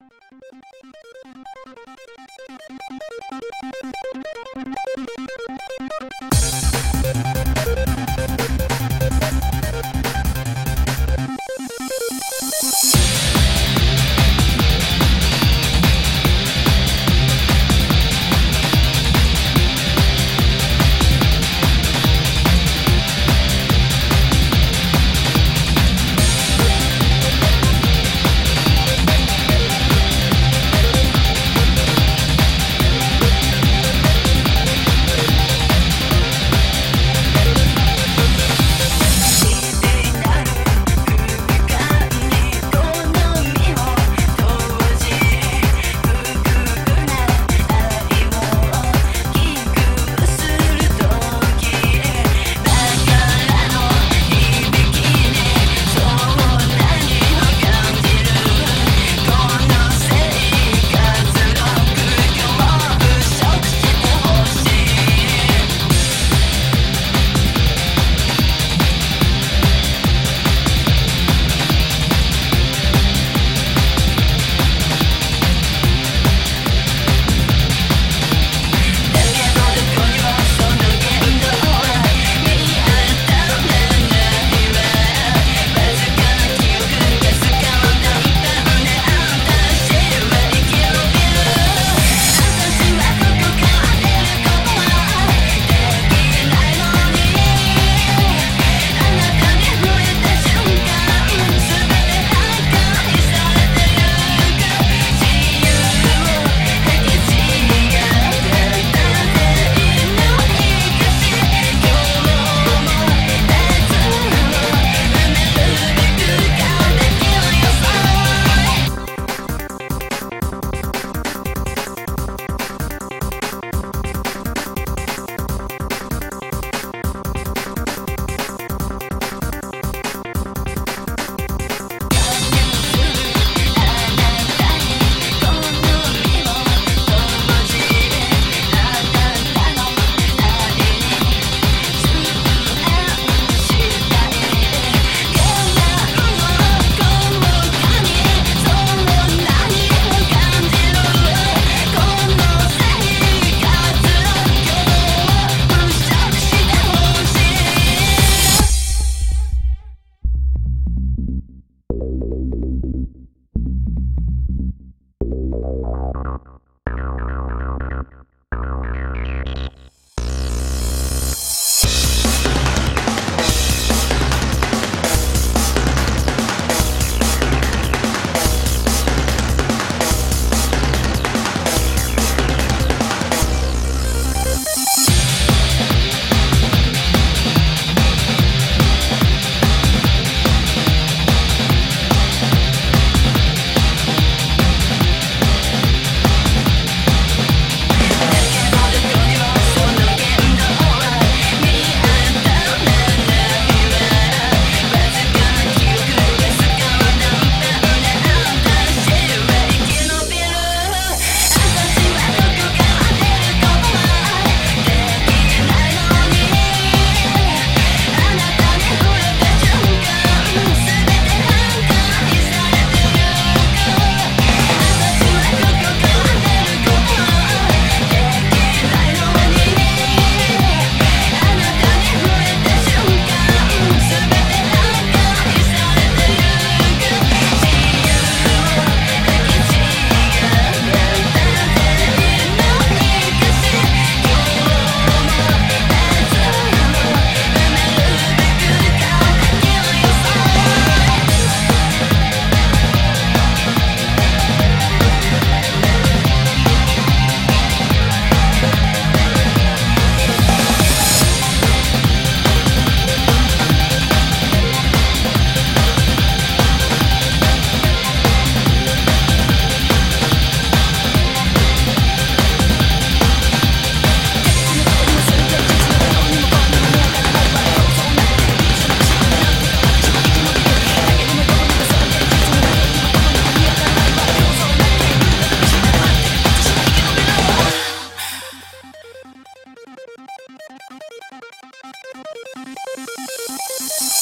Música